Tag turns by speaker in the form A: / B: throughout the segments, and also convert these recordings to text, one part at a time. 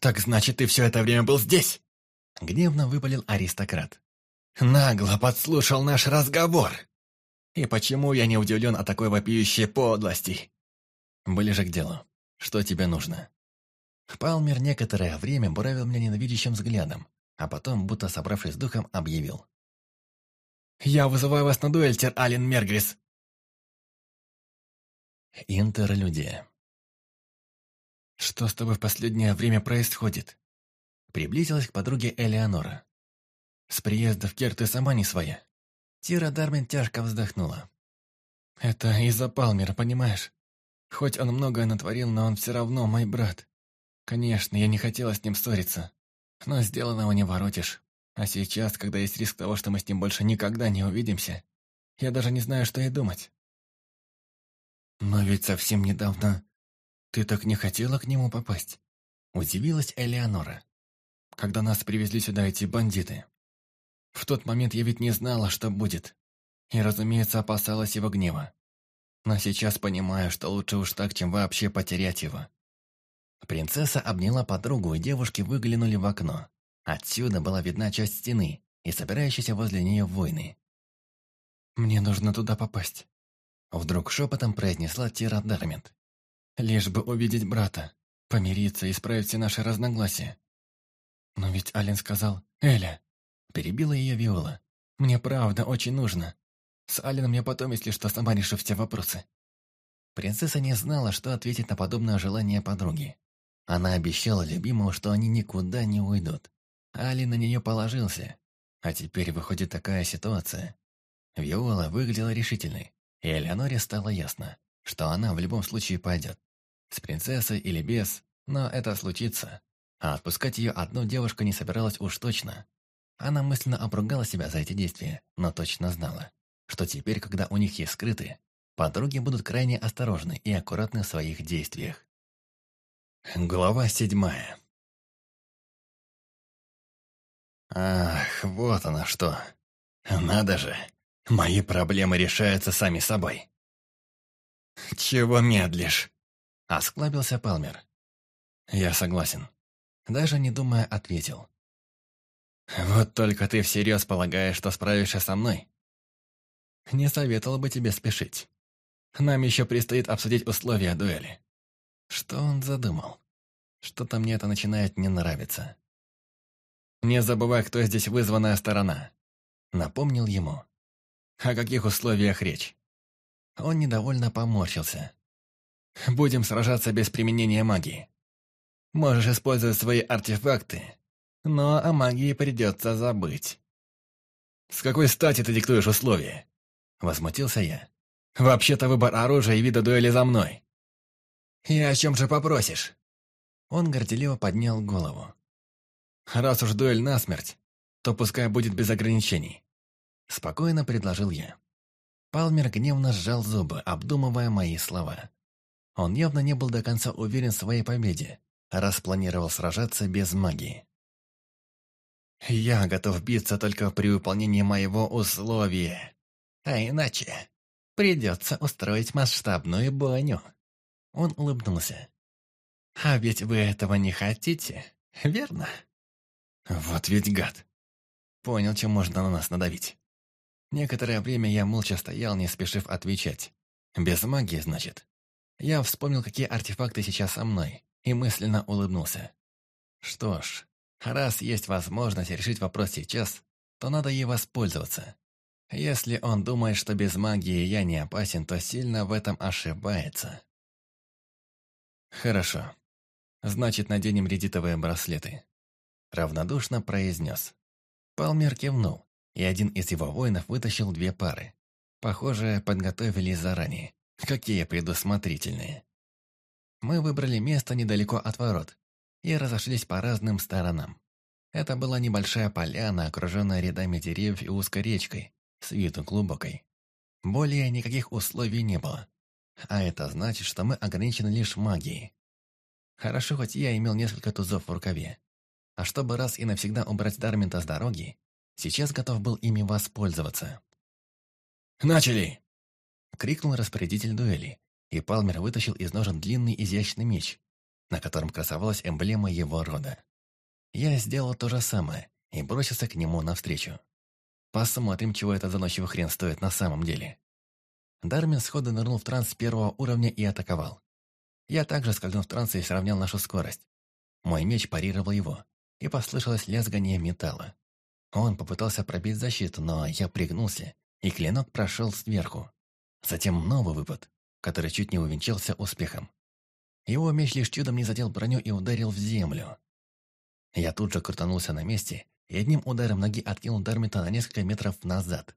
A: «Так значит, ты все это время был здесь?» Гневно выпалил аристократ. «Нагло подслушал наш разговор!» «И почему я не удивлен о такой вопиющей подлости?» «Ближе к делу. Что тебе нужно?» Палмер некоторое время буравил меня ненавидящим взглядом, а потом, будто собравшись с духом, объявил. «Я вызываю вас на дуэль, тер Ален Мергрис!» Интерлюдия. «Что с тобой в последнее время происходит?» Приблизилась к подруге Элеонора. «С приезда в Кер ты сама не своя». Тира Дармен тяжко вздохнула. «Это из-за Палмера, понимаешь? Хоть он многое натворил, но он все равно мой брат. Конечно, я не хотела с ним ссориться, но сделанного не воротишь. А сейчас, когда есть риск того, что мы с ним больше никогда не увидимся, я даже не знаю, что и думать». «Но ведь совсем недавно ты так не хотела к нему попасть?» Удивилась Элеонора. «Когда нас привезли сюда эти бандиты. В тот момент я ведь не знала, что будет. И, разумеется, опасалась его гнева. Но сейчас понимаю, что лучше уж так, чем вообще потерять его». Принцесса обняла подругу, и девушки выглянули в окно. Отсюда была видна часть стены и собирающиеся возле нее войны. «Мне нужно туда попасть», — вдруг шепотом произнесла Тира Дармент. Лишь бы увидеть брата, помириться и исправить все наши разногласия. Но ведь Ален сказал «Эля», перебила ее Виола. «Мне правда очень нужно. С Аленом я потом, если что, сама решу все вопросы». Принцесса не знала, что ответить на подобное желание подруги. Она обещала любимому, что они никуда не уйдут. Али на нее положился. А теперь выходит такая ситуация. Виола выглядела решительной, и Элеоноре стало ясно, что она в любом случае пойдет. С принцессой или без, но это случится. А отпускать ее одну девушка не собиралась уж точно. Она мысленно обругала себя за эти действия, но точно знала, что теперь, когда у них есть скрытые, подруги будут крайне осторожны и аккуратны в своих действиях. Глава седьмая Ах, вот она что. Надо же, мои проблемы решаются сами собой. Чего медлишь? Осклабился Палмер. «Я согласен». Даже не думая, ответил. «Вот только ты всерьез полагаешь, что справишься со мной?» «Не советовал бы тебе спешить. Нам еще предстоит обсудить условия дуэли». Что он задумал? Что-то мне это начинает не нравиться. «Не забывай, кто здесь вызванная сторона», — напомнил ему. «О каких условиях речь?» Он недовольно поморщился. Будем сражаться без применения магии. Можешь использовать свои артефакты, но о магии придется забыть. «С какой стати ты диктуешь условия?» Возмутился я. «Вообще-то выбор оружия и вида дуэли за мной». «И о чем же попросишь?» Он горделиво поднял голову. «Раз уж дуэль насмерть, то пускай будет без ограничений». Спокойно предложил я. Палмер гневно сжал зубы, обдумывая мои слова. Он явно не был до конца уверен в своей победе, раз планировал сражаться без магии. «Я готов биться только при выполнении моего условия. А иначе придется устроить масштабную бойню». Он улыбнулся. «А ведь вы этого не хотите, верно?» «Вот ведь гад!» Понял, чем можно на нас надавить. Некоторое время я молча стоял, не спешив отвечать. Без магии, значит. Я вспомнил, какие артефакты сейчас со мной, и мысленно улыбнулся. Что ж, раз есть возможность решить вопрос сейчас, то надо ей воспользоваться. Если он думает, что без магии я не опасен, то сильно в этом ошибается. Хорошо. Значит, наденем редитовые браслеты. Равнодушно произнес. Палмер кивнул, и один из его воинов вытащил две пары. Похоже, подготовились заранее. Какие предусмотрительные. Мы выбрали место недалеко от ворот и разошлись по разным сторонам. Это была небольшая поляна, окруженная рядами деревьев и узкой речкой, с виду глубокой. Более никаких условий не было. А это значит, что мы ограничены лишь магией. Хорошо, хоть я имел несколько тузов в рукаве. А чтобы раз и навсегда убрать Дарминта с дороги, сейчас готов был ими воспользоваться. «Начали!» Крикнул распорядитель дуэли, и Палмер вытащил из ножен длинный изящный меч. на котором красовалась эмблема его рода. Я сделал то же самое и бросился к нему навстречу. Посмотрим, чего этот заносчивый хрен стоит на самом деле. Дармин сходу нырнул в транс первого уровня и атаковал. Я также скользнул в транс и сравнял нашу скорость. Мой меч парировал его, и послышалось лязгание металла. Он попытался пробить защиту, но я пригнулся, и клинок прошел сверху. Затем новый выпад, который чуть не увенчался успехом. Его меч лишь чудом не задел броню и ударил в землю. Я тут же крутанулся на месте и одним ударом ноги откинул Дармита на несколько метров назад.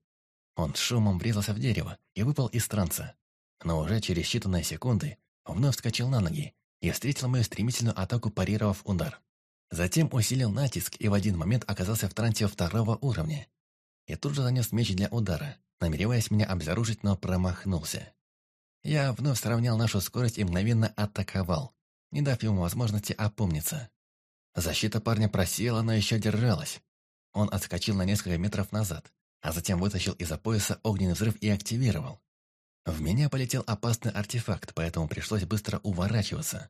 A: Он шумом врезался в дерево и выпал из транса. Но уже через считанные секунды вновь вскочил на ноги и встретил мою стремительную атаку, парировав удар. Затем усилил натиск и в один момент оказался в трансе второго уровня. И тут же занес меч для удара, намереваясь меня обезоружить, но промахнулся. Я вновь сравнял нашу скорость и мгновенно атаковал, не дав ему возможности опомниться. Защита парня просела, но еще держалась. Он отскочил на несколько метров назад, а затем вытащил из-за пояса огненный взрыв и активировал. В меня полетел опасный артефакт, поэтому пришлось быстро уворачиваться.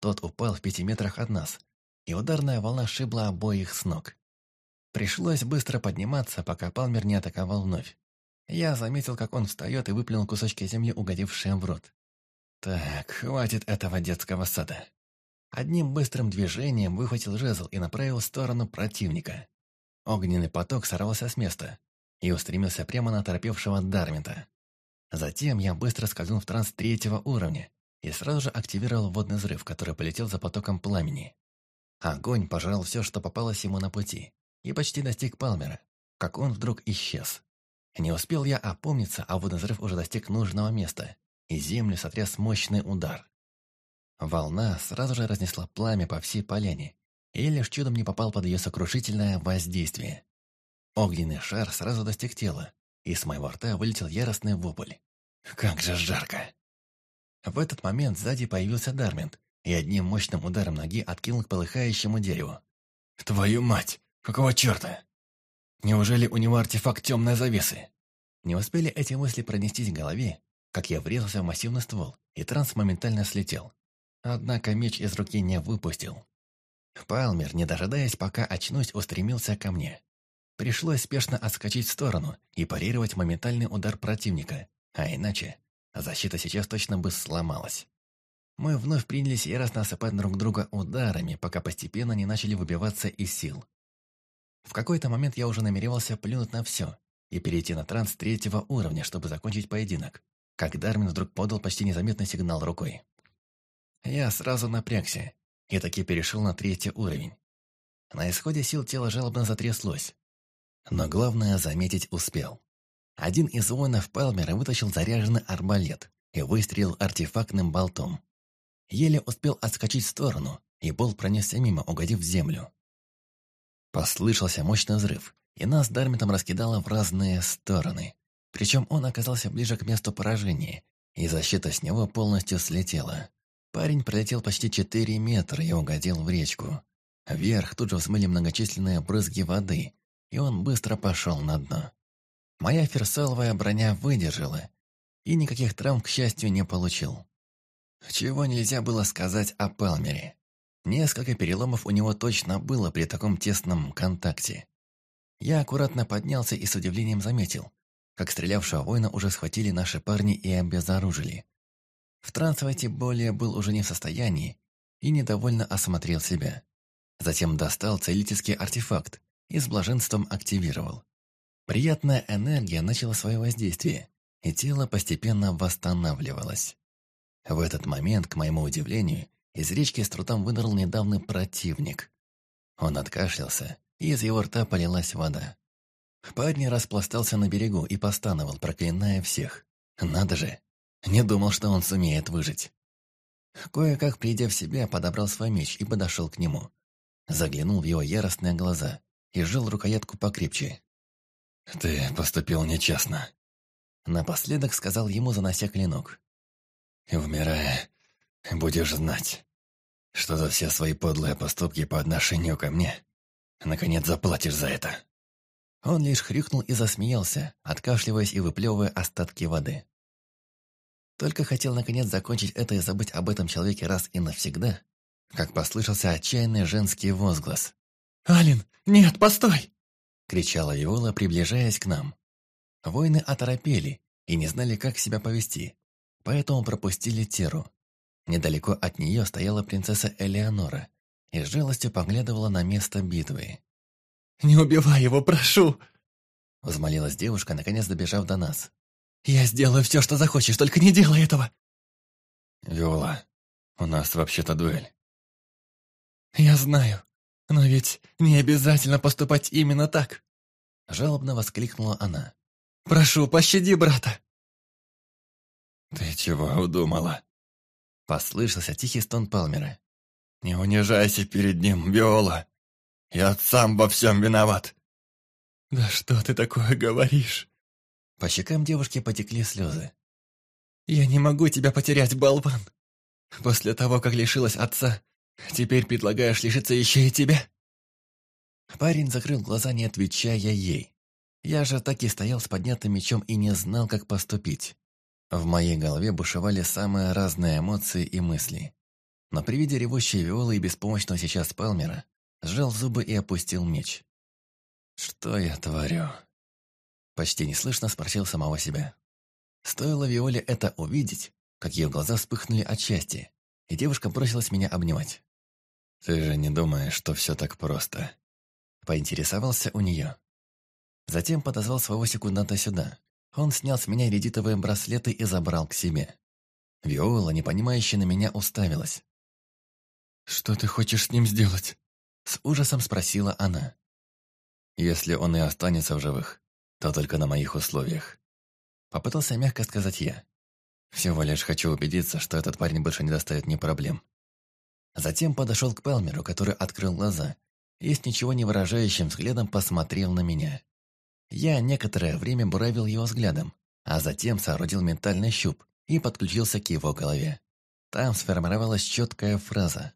A: Тот упал в пяти метрах от нас, и ударная волна шибла обоих с ног. Пришлось быстро подниматься, пока Палмер не атаковал вновь. Я заметил, как он встает и выплюнул кусочки земли, угодившие в рот. Так, хватит этого детского сада. Одним быстрым движением выхватил жезл и направил в сторону противника. Огненный поток сорвался с места и устремился прямо на торопевшего Дарминта. Затем я быстро скользнул в транс третьего уровня и сразу же активировал водный взрыв, который полетел за потоком пламени. Огонь пожрал все, что попалось ему на пути, и почти достиг Палмера, как он вдруг исчез. Не успел я опомниться, а водозрыв уже достиг нужного места, и землю сотряс мощный удар. Волна сразу же разнесла пламя по всей поляне, и лишь чудом не попал под ее сокрушительное воздействие. Огненный шар сразу достиг тела, и с моего рта вылетел яростный вопль. «Как же жарко!» В этот момент сзади появился Дармент и одним мощным ударом ноги откинул к полыхающему дереву. «Твою мать! Какого черта?» Неужели у него артефакт темной завесы? Не успели эти мысли пронестись в голове, как я врезался в массивный ствол, и транс моментально слетел. Однако меч из руки не выпустил. Палмер, не дожидаясь, пока очнусь, устремился ко мне. Пришлось спешно отскочить в сторону и парировать моментальный удар противника, а иначе защита сейчас точно бы сломалась. Мы вновь принялись яростно осыпать друг друга ударами, пока постепенно не начали выбиваться из сил. В какой-то момент я уже намеревался плюнуть на все и перейти на транс третьего уровня, чтобы закончить поединок, как Дармин вдруг подал почти незаметный сигнал рукой. Я сразу напрягся и таки перешел на третий уровень. На исходе сил тело жалобно затряслось, но главное заметить успел. Один из воинов Палмера вытащил заряженный арбалет и выстрелил артефактным болтом. Еле успел отскочить в сторону, и болт пронесся мимо, угодив в землю. Послышался мощный взрыв, и нас Дармитом раскидало в разные стороны. Причем он оказался ближе к месту поражения, и защита с него полностью слетела. Парень пролетел почти 4 метра и угодил в речку. Вверх тут же взмыли многочисленные брызги воды, и он быстро пошел на дно. Моя ферсаловая броня выдержала, и никаких травм, к счастью, не получил. Чего нельзя было сказать о Палмере. Несколько переломов у него точно было при таком тесном контакте. Я аккуратно поднялся и с удивлением заметил, как стрелявшего воина уже схватили наши парни и обезоружили. В транс войти более был уже не в состоянии и недовольно осмотрел себя. Затем достал целительский артефакт и с блаженством активировал. Приятная энергия начала свое воздействие, и тело постепенно восстанавливалось. В этот момент, к моему удивлению, из речки с трудом вынырнул недавний противник. Он откашлялся, и из его рта полилась вода. Парень распластался на берегу и постановал, проклиная всех. Надо же, не думал, что он сумеет выжить. Кое-как, придя в себя, подобрал свой меч и подошел к нему. Заглянул в его яростные глаза и сжал рукоятку покрепче. «Ты поступил нечестно», — напоследок сказал ему, занося клинок. «Умирая, Будешь знать, что за все свои подлые поступки по отношению ко мне наконец заплатишь за это». Он лишь хрюкнул и засмеялся, откашливаясь и выплевывая остатки воды. Только хотел наконец закончить это и забыть об этом человеке раз и навсегда, как послышался отчаянный женский возглас.
B: «Алин, нет, постой!»
A: — кричала Виола, приближаясь к нам. Воины оторопели и не знали, как себя повести, поэтому пропустили Теру. Недалеко от нее стояла принцесса Элеонора и с жалостью поглядывала на место битвы.
B: «Не убивай его, прошу!»
A: Взмолилась девушка, наконец добежав до нас.
B: «Я сделаю все, что захочешь, только не делай этого!»
A: «Виола, у нас вообще-то дуэль».
B: «Я знаю, но ведь не обязательно поступать именно так!»
A: Жалобно воскликнула она.
B: «Прошу, пощади брата!»
A: «Ты чего удумала?» Послышался тихий стон Палмера. «Не унижайся перед ним, Виола! Я сам во всем виноват!»
B: «Да что ты такое говоришь?»
A: По щекам девушки потекли слезы.
B: «Я не могу тебя потерять, болван! После того, как лишилась отца, теперь предлагаешь лишиться еще и тебя?»
A: Парень закрыл глаза, не отвечая ей. Я же так и стоял с поднятым мечом и не знал, как поступить. В моей голове бушевали самые разные эмоции и мысли. Но при виде ревущей Виолы и беспомощного сейчас Палмера, сжал зубы и опустил меч. «Что я творю?» Почти неслышно спросил самого себя. Стоило Виоле это увидеть, как ее глаза вспыхнули от счастья, и девушка бросилась меня обнимать. «Ты же не думаешь, что все так просто?» Поинтересовался у нее. Затем подозвал своего секунданта сюда, он снял с меня редитовые браслеты и забрал к себе. Виола, непонимающе на меня, уставилась.
B: «Что ты хочешь с ним сделать?»
A: С ужасом спросила она. «Если он и останется в живых, то только на моих условиях». Попытался мягко сказать я. Всего лишь хочу убедиться, что этот парень больше не доставит мне проблем. Затем подошел к Пелмеру, который открыл глаза и с ничего не выражающим взглядом посмотрел на меня. Я некоторое время буравил его взглядом, а затем соорудил ментальный щуп и подключился к его голове. Там сформировалась четкая фраза.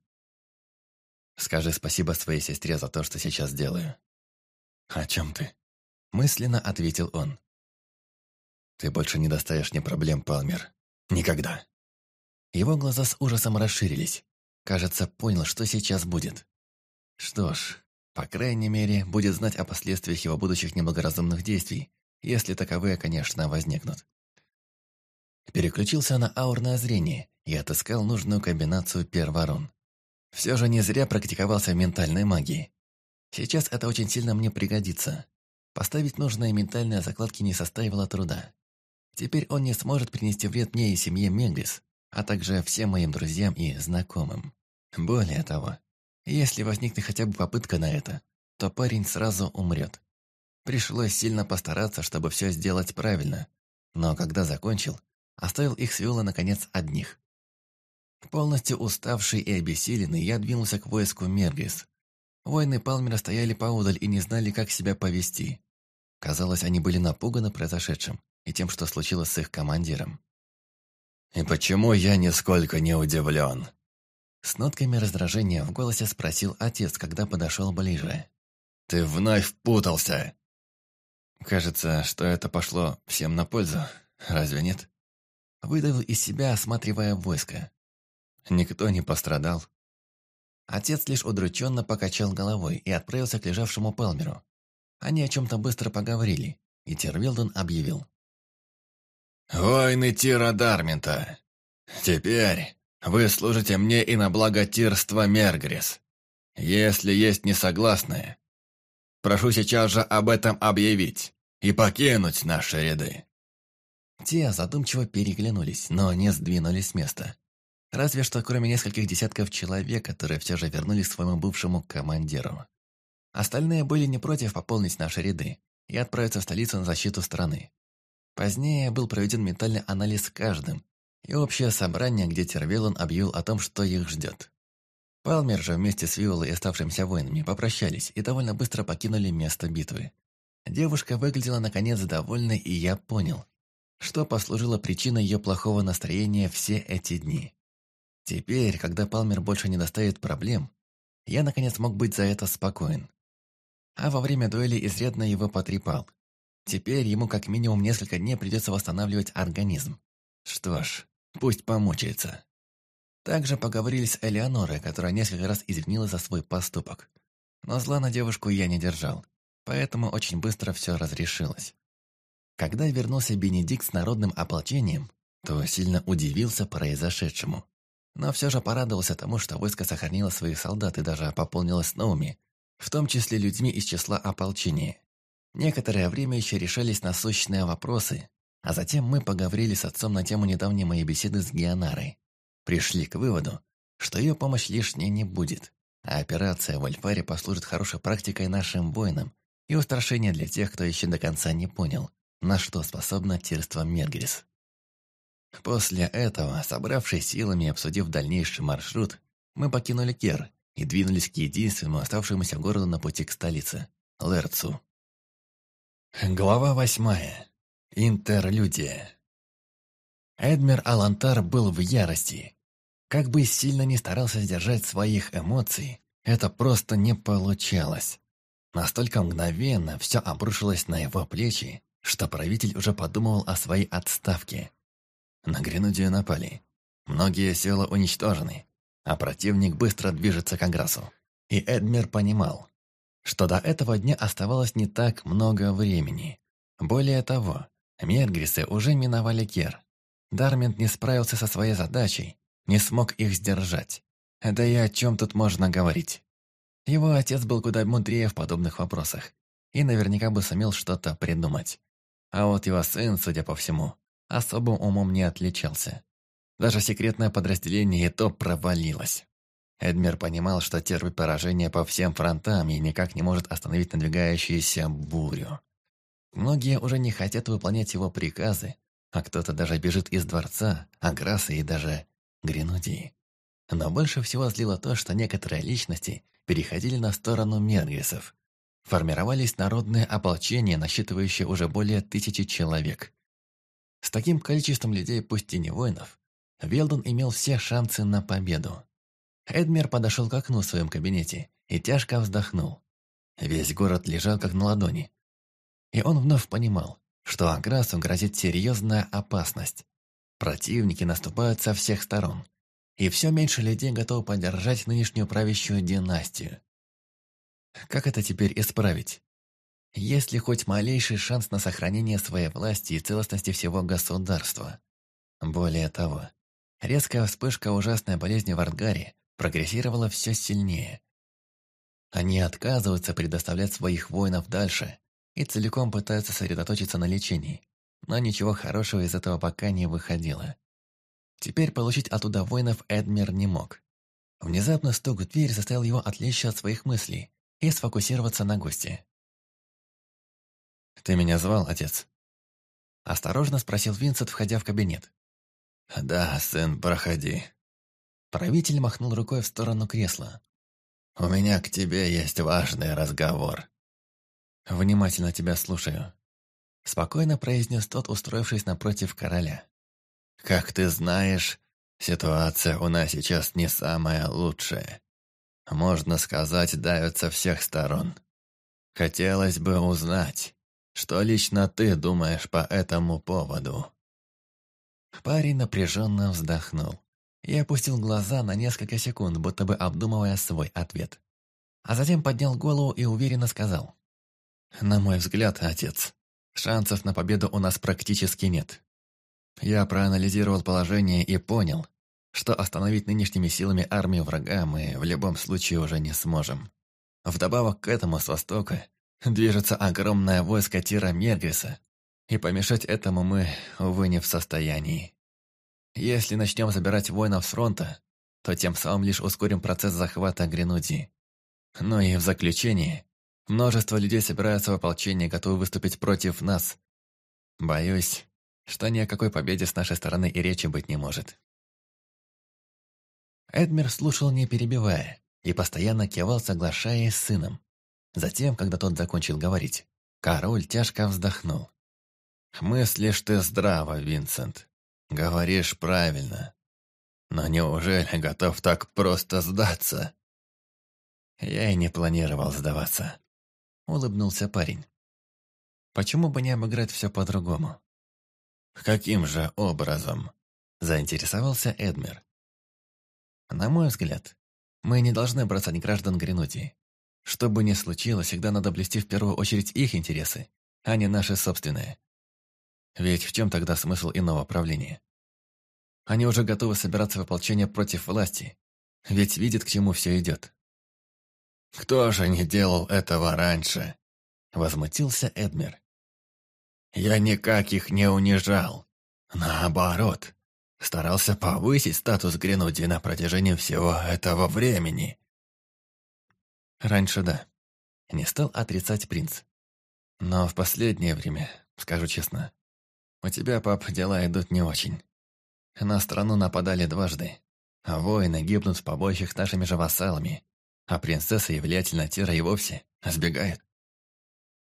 A: «Скажи спасибо своей сестре за то, что сейчас делаю».
B: «О чем ты?»
A: Мысленно ответил он. «Ты больше не доставишь мне проблем, Палмер. Никогда». Его глаза с ужасом расширились. Кажется, понял, что сейчас будет. Что ж, по крайней мере, будет знать о последствиях его будущих неблагоразумных действий, если таковые, конечно, возникнут. Переключился на аурное зрение и отыскал нужную комбинацию перворон. Все же не зря практиковался в ментальной магии. Сейчас это очень сильно мне пригодится. Поставить нужные ментальные закладки не составило труда. Теперь он не сможет принести вред мне и семье Мегрис, а также всем моим друзьям и знакомым. Более того, если возникнет хотя бы попытка на это, то парень сразу умрет. Пришлось сильно постараться, чтобы все сделать правильно, но когда закончил, оставил их с Виола наконец одних. Полностью уставший и обессиленный, я двинулся к войску Мергис. Воины Палмера стояли поодаль и не знали, как себя повести. Казалось, они были напуганы произошедшим и тем, что случилось с их командиром. «И почему я нисколько не удивлен?» С нотками раздражения в голосе спросил отец, когда подошел ближе. «Ты вновь впутался!» «Кажется, что это пошло всем на пользу, разве нет?» Выдавил из себя, осматривая войско. Никто не пострадал. Отец лишь удрученно покачал головой и отправился к лежавшему Пелмеру. Они о чем-то быстро поговорили, и Тервилден объявил. «Войны Тира Дармента! Теперь вы служите мне и на благо тирства Мергрис. Если есть несогласные, прошу сейчас же об этом объявить и покинуть наши ряды». Те задумчиво переглянулись, но не сдвинулись с места. Разве что кроме нескольких десятков человек, которые все же вернулись к своему бывшему командиру. Остальные были не против пополнить наши ряды и отправиться в столицу на защиту страны. Позднее был проведен ментальный анализ каждым, и общее собрание, где Тервелон объявил о том, что их ждет. Палмер же вместе с Виолой и оставшимися воинами попрощались и довольно быстро покинули место битвы. Девушка выглядела наконец довольной, и я понял, что послужило причиной ее плохого настроения все эти дни. Теперь, когда Палмер больше не доставит проблем, я наконец мог быть за это спокоен. А во время дуэли изрядно его потрепал. Теперь ему как минимум несколько дней придется восстанавливать организм. Что ж, Пусть помучается.
B: Также поговорили с Элеонорой, которая несколько раз извинилась за свой поступок. Но зла на девушку я не держал, поэтому очень быстро все разрешилось. Когда вернулся Бенедикт с народным ополчением, то сильно удивился произошедшему. Но все же порадовался тому, что войско сохранило своих солдат и даже пополнилось новыми, в том числе людьми из числа ополчения. Некоторое время еще решались насущные вопросы, а затем мы поговорили с отцом на тему недавней моей беседы с Геонарой пришли к выводу, что ее помощь лишней не будет, а операция в Альфаре послужит хорошей практикой нашим воинам и устрашение для тех, кто еще до конца не понял, на что способно тирство Мергрис. После этого, собравшись силами и обсудив дальнейший маршрут, мы покинули Кер и двинулись к единственному оставшемуся городу на пути к столице – Лерцу. Глава восьмая. Интерлюдия. Эдмер Алантар был в ярости. Как бы сильно ни старался сдержать своих эмоций, это просто не получалось. Настолько мгновенно все обрушилось на его плечи, что правитель уже подумывал о своей отставке. На Гренудию напали. Многие села уничтожены, а противник быстро движется к Аграсу. И Эдмер понимал, что до этого дня оставалось не так много времени. Более того, Мергрисы уже миновали Кер. Дармент не справился со своей задачей, не смог их сдержать. Да и о чем тут можно говорить? Его отец был куда мудрее в подобных вопросах и наверняка бы сумел что-то придумать. А вот его сын, судя по всему, особым умом не отличался. Даже секретное подразделение и то провалилось. Эдмер понимал, что терпит поражение по всем фронтам и никак не может остановить надвигающуюся бурю. Многие уже не хотят выполнять его приказы, а кто-то даже бежит из дворца, Аграсы и даже Гренудии. Но больше всего злило то, что некоторые личности переходили на сторону Мергрисов. Формировались народные ополчения, насчитывающие уже более тысячи человек. С таким количеством людей, пусть и не воинов, Велдон имел все шансы на победу. Эдмер подошел к окну в своем кабинете и тяжко вздохнул. Весь город лежал как на ладони. И он вновь понимал, что Аграсу грозит серьезная опасность. Противники наступают со всех сторон, и все меньше людей готовы поддержать нынешнюю правящую династию. Как это теперь исправить? Есть ли хоть малейший шанс на сохранение своей власти и целостности всего государства? Более того, резкая вспышка ужасной болезни в Артгаре прогрессировала все сильнее. Они отказываются предоставлять своих воинов дальше и целиком пытаются сосредоточиться на лечении но ничего хорошего из этого пока не выходило. Теперь получить оттуда воинов Эдмер не мог. Внезапно стук в дверь заставил его отвлечься от своих мыслей и сфокусироваться на гости. «Ты меня звал, отец?» Осторожно спросил Винсент, входя в кабинет. «Да, сын, проходи». Правитель махнул рукой в сторону кресла. «У меня к тебе есть важный разговор». «Внимательно тебя слушаю», Спокойно произнес тот, устроившись напротив короля. «Как ты знаешь, ситуация у нас сейчас не самая лучшая. Можно сказать, давят со всех сторон. Хотелось бы узнать, что лично ты думаешь по этому поводу?» Парень напряженно вздохнул и опустил глаза на несколько секунд, будто бы обдумывая свой ответ. А затем поднял голову и уверенно сказал. «На мой взгляд, отец, Шансов на победу у нас практически нет. Я проанализировал положение и понял, что остановить нынешними силами армию врага мы в любом случае уже не сможем. Вдобавок к этому с востока движется огромное войско Тира Мергриса, и помешать этому мы, увы, не в состоянии. Если начнем забирать воинов с фронта, то тем самым лишь ускорим процесс захвата Гренудии. Ну и в заключение, Множество людей собираются в ополчение, готовы выступить против нас. Боюсь, что ни о какой победе с нашей стороны и речи быть не может. Эдмер слушал, не перебивая, и постоянно кивал, соглашаясь с сыном. Затем, когда тот закончил говорить, король тяжко вздохнул. «Мыслишь ты здраво, Винсент. Говоришь правильно. Но неужели готов так просто сдаться?» Я и не планировал сдаваться. Улыбнулся парень. Почему бы не обыграть все по-другому? Каким же образом? Заинтересовался Эдмер. На мой взгляд, мы не должны бросать граждан Гренудии. Что бы ни случилось, всегда надо блести в первую очередь их интересы, а не наши собственные. Ведь в чем тогда смысл иного правления? Они уже готовы собираться в ополчение против власти, ведь видят, к чему все идет.
A: «Кто же не делал этого раньше?» — возмутился Эдмер. «Я никак их не унижал. Наоборот, старался повысить статус Гренуди на протяжении всего этого времени».
B: «Раньше да», — не стал отрицать принц. «Но в последнее время, скажу честно, у тебя, пап, дела идут не очень. На страну нападали дважды, а воины гибнут в побоищах с нашими же вассалами, а принцесса и влиятельная Тира и вовсе сбегают.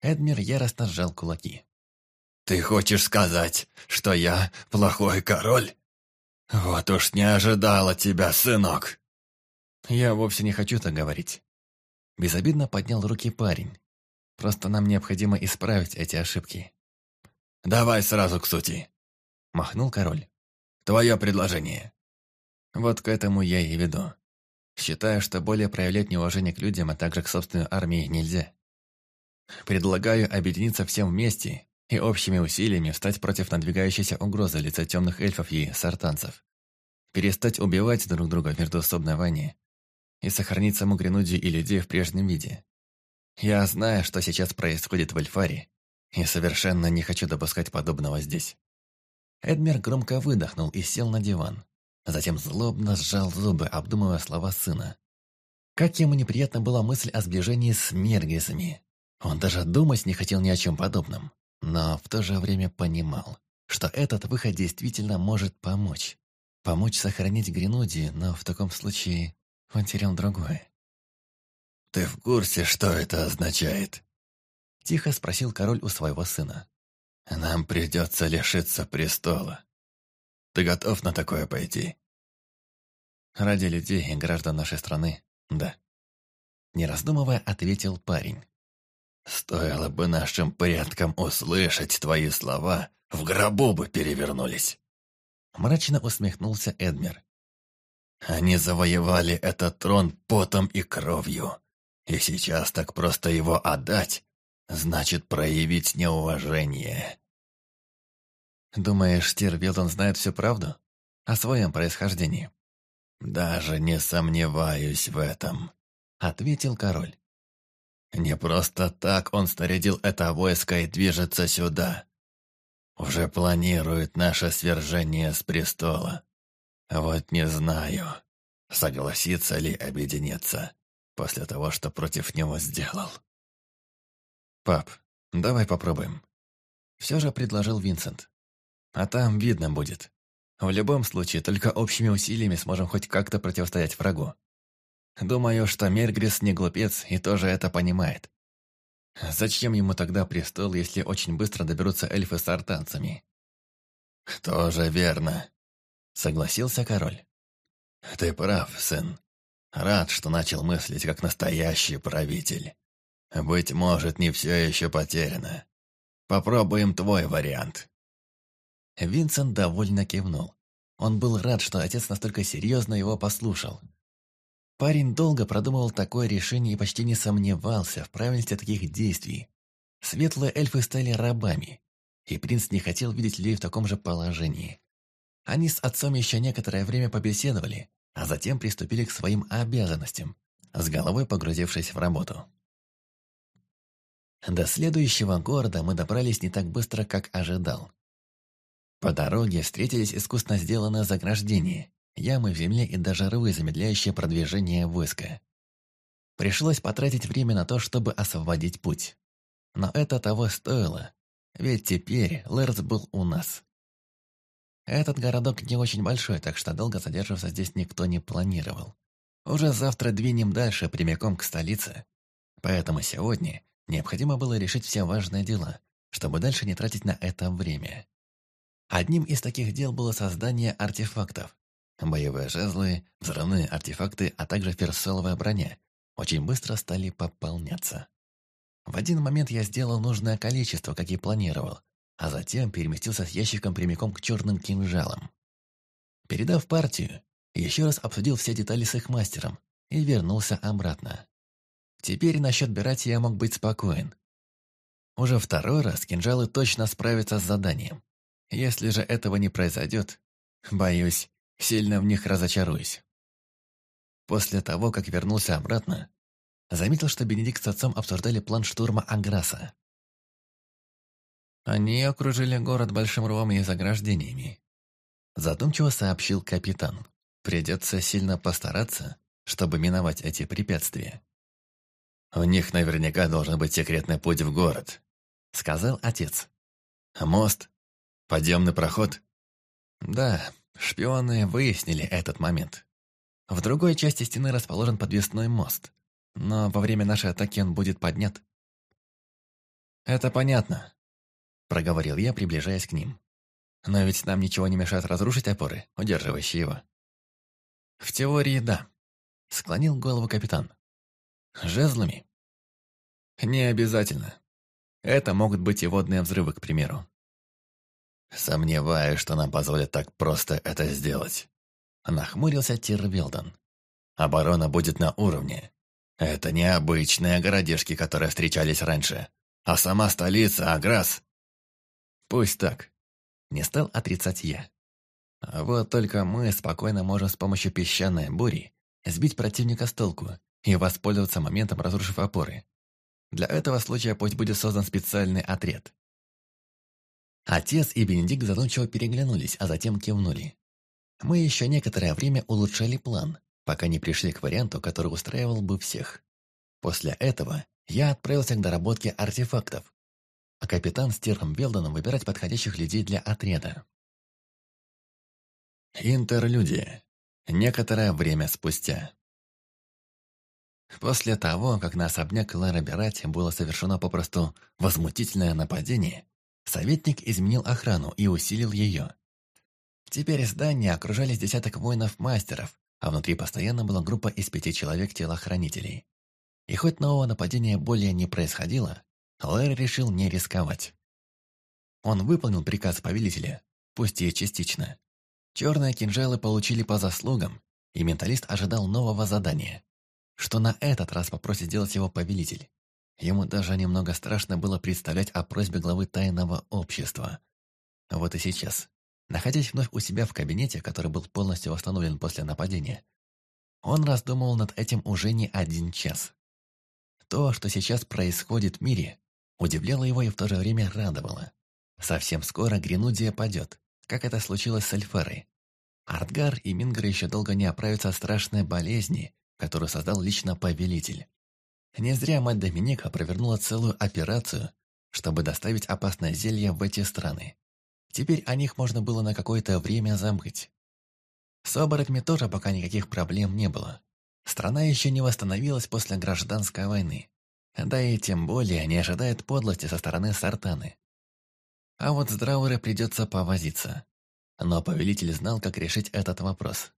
B: Эдмир яростно сжал кулаки.
A: «Ты хочешь сказать, что я плохой король? Вот уж не ожидала тебя, сынок!»
B: «Я вовсе не хочу так говорить». Безобидно поднял руки парень. «Просто нам необходимо исправить эти ошибки».
A: «Давай сразу к сути», — махнул король. «Твое предложение».
B: Вот к этому я и веду. Считаю, что более проявлять неуважение к людям, а также к собственной армии нельзя. Предлагаю объединиться всем вместе и общими усилиями встать против надвигающейся угрозы лица темных эльфов и сартанцев. Перестать убивать друг друга в междуусобной войне и сохранить саму Гренудию и людей в прежнем виде. Я знаю, что сейчас происходит в Эльфаре, и совершенно не хочу допускать подобного здесь. Эдмер громко выдохнул и сел на диван. Затем злобно сжал зубы, обдумывая слова сына. Как ему неприятна была мысль о сближении с Мергисами. Он даже думать не хотел ни о чем подобном, но в то же время понимал, что этот выход действительно может помочь. Помочь сохранить Гренуди, но в таком случае он терял другое.
A: «Ты в курсе, что это означает?»
B: Тихо спросил король у своего сына.
A: «Нам придется лишиться престола. Ты готов на такое пойти?»
B: «Ради людей и граждан нашей страны, да». Не раздумывая, ответил парень.
A: «Стоило бы нашим предкам услышать твои слова, в гробу бы перевернулись!»
B: Мрачно усмехнулся Эдмер.
A: «Они завоевали этот трон потом и кровью, и сейчас так просто его отдать, значит проявить неуважение.
B: «Думаешь, Тир знает всю правду? О своем происхождении?»
A: «Даже не сомневаюсь в этом», — ответил король. «Не просто так он снарядил это войско и движется сюда. Уже планирует наше свержение с престола. Вот не знаю, согласится ли объединиться после того, что против него сделал».
B: «Пап, давай попробуем». Все же предложил Винсент. А там видно будет. В любом случае, только общими усилиями сможем хоть как-то противостоять врагу. Думаю, что Мергрис не глупец и тоже это понимает. Зачем ему тогда престол, если очень быстро доберутся эльфы с артанцами?
A: «Тоже верно», — согласился король. «Ты прав, сын. Рад, что начал мыслить как настоящий правитель. Быть может, не все еще потеряно. Попробуем твой вариант».
B: Винсент довольно кивнул. Он был рад, что отец настолько серьезно его послушал. Парень долго продумывал такое решение и почти не сомневался в правильности таких действий. Светлые эльфы стали рабами, и принц не хотел видеть людей в таком же положении. Они с отцом еще некоторое время побеседовали, а затем приступили к своим обязанностям, с головой погрузившись в работу. До следующего города мы добрались не так быстро, как ожидал. По дороге встретились искусно сделанные заграждения, ямы в земле и даже рвы, замедляющие продвижение войска. Пришлось потратить время на то, чтобы освободить путь. Но это того стоило, ведь теперь Лэрс был у нас. Этот городок не очень большой, так что долго задерживаться здесь никто не планировал. Уже завтра двинем дальше, прямиком к столице. Поэтому сегодня необходимо было решить все важные дела, чтобы дальше не тратить на это время. Одним из таких дел было создание артефактов. Боевые жезлы, взрывные артефакты, а также ферсоловая броня очень быстро стали пополняться. В один момент я сделал нужное количество, как и планировал, а затем переместился с ящиком прямиком к черным кинжалам. Передав партию, еще раз обсудил все детали с их мастером и вернулся обратно. Теперь насчет Берати я мог быть спокоен. Уже второй раз кинжалы точно справятся с заданием. Если же этого не произойдет, боюсь, сильно в них разочаруюсь. После того, как вернулся обратно, заметил, что Бенедикт с отцом обсуждали план штурма Аграса. Они окружили город большим рвом и заграждениями. Задумчиво сообщил капитан. Придется сильно постараться, чтобы миновать эти препятствия. «У них наверняка должен быть секретный путь в город», — сказал отец. «Мост? Подъемный проход?» «Да, шпионы выяснили этот момент. В другой части стены расположен подвесной мост, но во время нашей атаки он будет поднят». «Это понятно», — проговорил я, приближаясь к ним. «Но ведь нам ничего не мешает разрушить опоры, удерживающие его». «В теории, да», — склонил голову капитан. Жезлами? Не обязательно. Это могут быть и водные взрывы, к примеру. Сомневаюсь, что нам позволят так просто это сделать. Нахмурился Тирвелдон. Оборона будет на уровне. Это не обычные городишки, которые встречались раньше, а сама столица, Аграс. Пусть так. Не стал отрицать я. вот только мы спокойно можем с помощью песчаной бури сбить противника с толку и воспользоваться моментом, разрушив опоры. Для этого случая пусть будет создан специальный отряд. Отец и Бенедикт задумчиво переглянулись, а затем кивнули. Мы еще некоторое время улучшали план, пока не пришли к варианту, который устраивал бы всех. После этого я отправился к доработке артефактов, а капитан с Тиром Велдоном выбирать подходящих людей для отряда. Интерлюдия. Некоторое время спустя. После того, как на особняк Лара Берати было совершено попросту возмутительное нападение, советник изменил охрану и усилил ее. Теперь здание окружались десяток воинов-мастеров, а внутри постоянно была группа из пяти человек-телохранителей. И хоть нового нападения более не происходило, Лэр решил не рисковать. Он выполнил приказ повелителя, пусть и частично. Черные кинжалы получили по заслугам, и менталист ожидал нового задания что на этот раз попросит сделать его повелитель. Ему даже немного страшно было представлять о просьбе главы тайного общества. Вот и сейчас, находясь вновь у себя в кабинете, который был полностью восстановлен после нападения, он раздумывал над этим уже не один час. То, что сейчас происходит в мире, удивляло его и в то же время радовало. Совсем скоро Гренудия падет, как это случилось с Эльфарой. Артгар и Мингр еще долго не оправятся от страшной болезни, которую создал лично повелитель. Не зря мать Доминика провернула целую операцию, чтобы доставить опасное зелье в эти страны. Теперь о них можно было на какое-то время забыть. С оборотнями тоже пока никаких проблем не было. Страна еще не восстановилась после гражданской войны. Да и тем более не ожидает подлости со стороны Сартаны. А вот с Драуре придется повозиться. Но повелитель знал, как решить этот вопрос.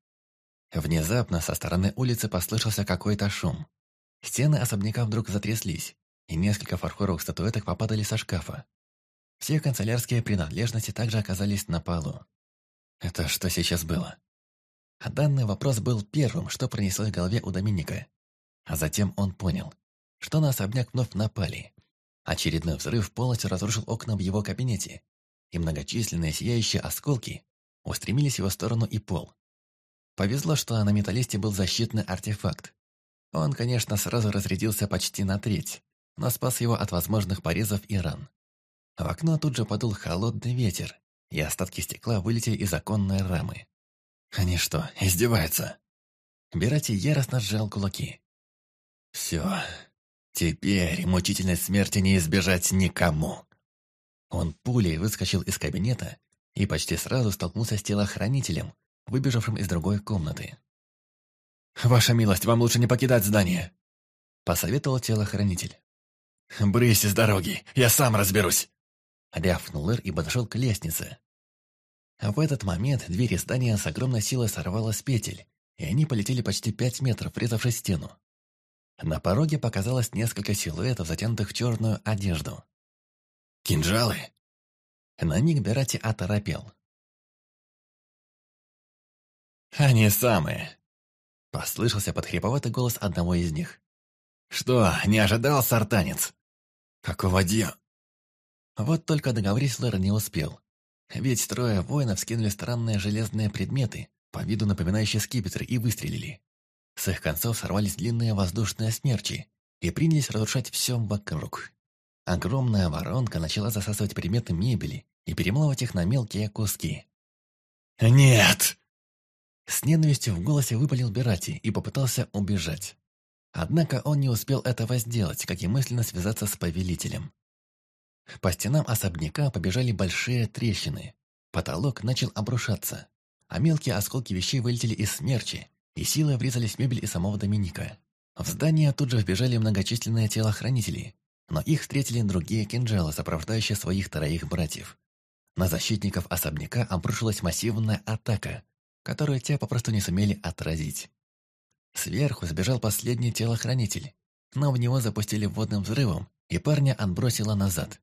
B: Внезапно со стороны улицы послышался какой-то шум. Стены особняка вдруг затряслись, и несколько фарфоровых статуэток попадали со шкафа. Все канцелярские принадлежности также оказались на полу. Это что сейчас было? А данный вопрос был первым, что пронеслось в голове у Доминика. А затем он понял, что на особняк вновь напали. Очередной взрыв полностью разрушил окна в его кабинете, и многочисленные сияющие осколки устремились в его сторону и пол. Повезло, что на металлисте был защитный артефакт. Он, конечно, сразу разрядился почти на треть, но спас его от возможных порезов и ран. В окно тут же подул холодный ветер, и остатки стекла вылетели из оконной рамы. Они что, издеваются? Берати яростно сжал кулаки. Все. Теперь мучительной смерти не избежать никому. Он пулей выскочил из кабинета и почти сразу столкнулся с телохранителем, выбежавшим из другой комнаты. «Ваша милость, вам лучше не покидать здание», — посоветовал телохранитель. «Брысь с дороги, я сам разберусь!» Рявкнул Эр и подошел к лестнице. В этот момент дверь здания с огромной силой сорвала с петель, и они полетели почти пять метров, врезавшись в стену. На пороге показалось несколько силуэтов, затянутых в черную одежду. «Кинжалы!» На миг Берати оторопел.
A: «Они самые!»
B: Послышался подхриповатый голос одного из них.
A: «Что, не ожидал, сартанец?» «Какого дья?»
B: Вот только договорить Лэр не успел. Ведь трое воинов скинули странные железные предметы, по виду напоминающие скипетры, и выстрелили. С их концов сорвались длинные воздушные смерчи и принялись разрушать все вокруг. Огромная воронка начала засасывать предметы мебели и перемалывать их на мелкие куски.
A: «Нет!»
B: С ненавистью в голосе выпалил Берати и попытался убежать. Однако он не успел этого сделать, как и мысленно связаться с повелителем. По стенам особняка побежали большие трещины. Потолок начал обрушаться, а мелкие осколки вещей вылетели из смерчи, и силой врезались в мебель и самого Доминика. В здание тут же вбежали многочисленные телохранители, но их встретили другие кинжалы, сопровождающие своих троих братьев. На защитников особняка обрушилась массивная атака, которую те попросту не сумели отразить. Сверху сбежал последний телохранитель, но в него запустили водным взрывом, и парня отбросило назад.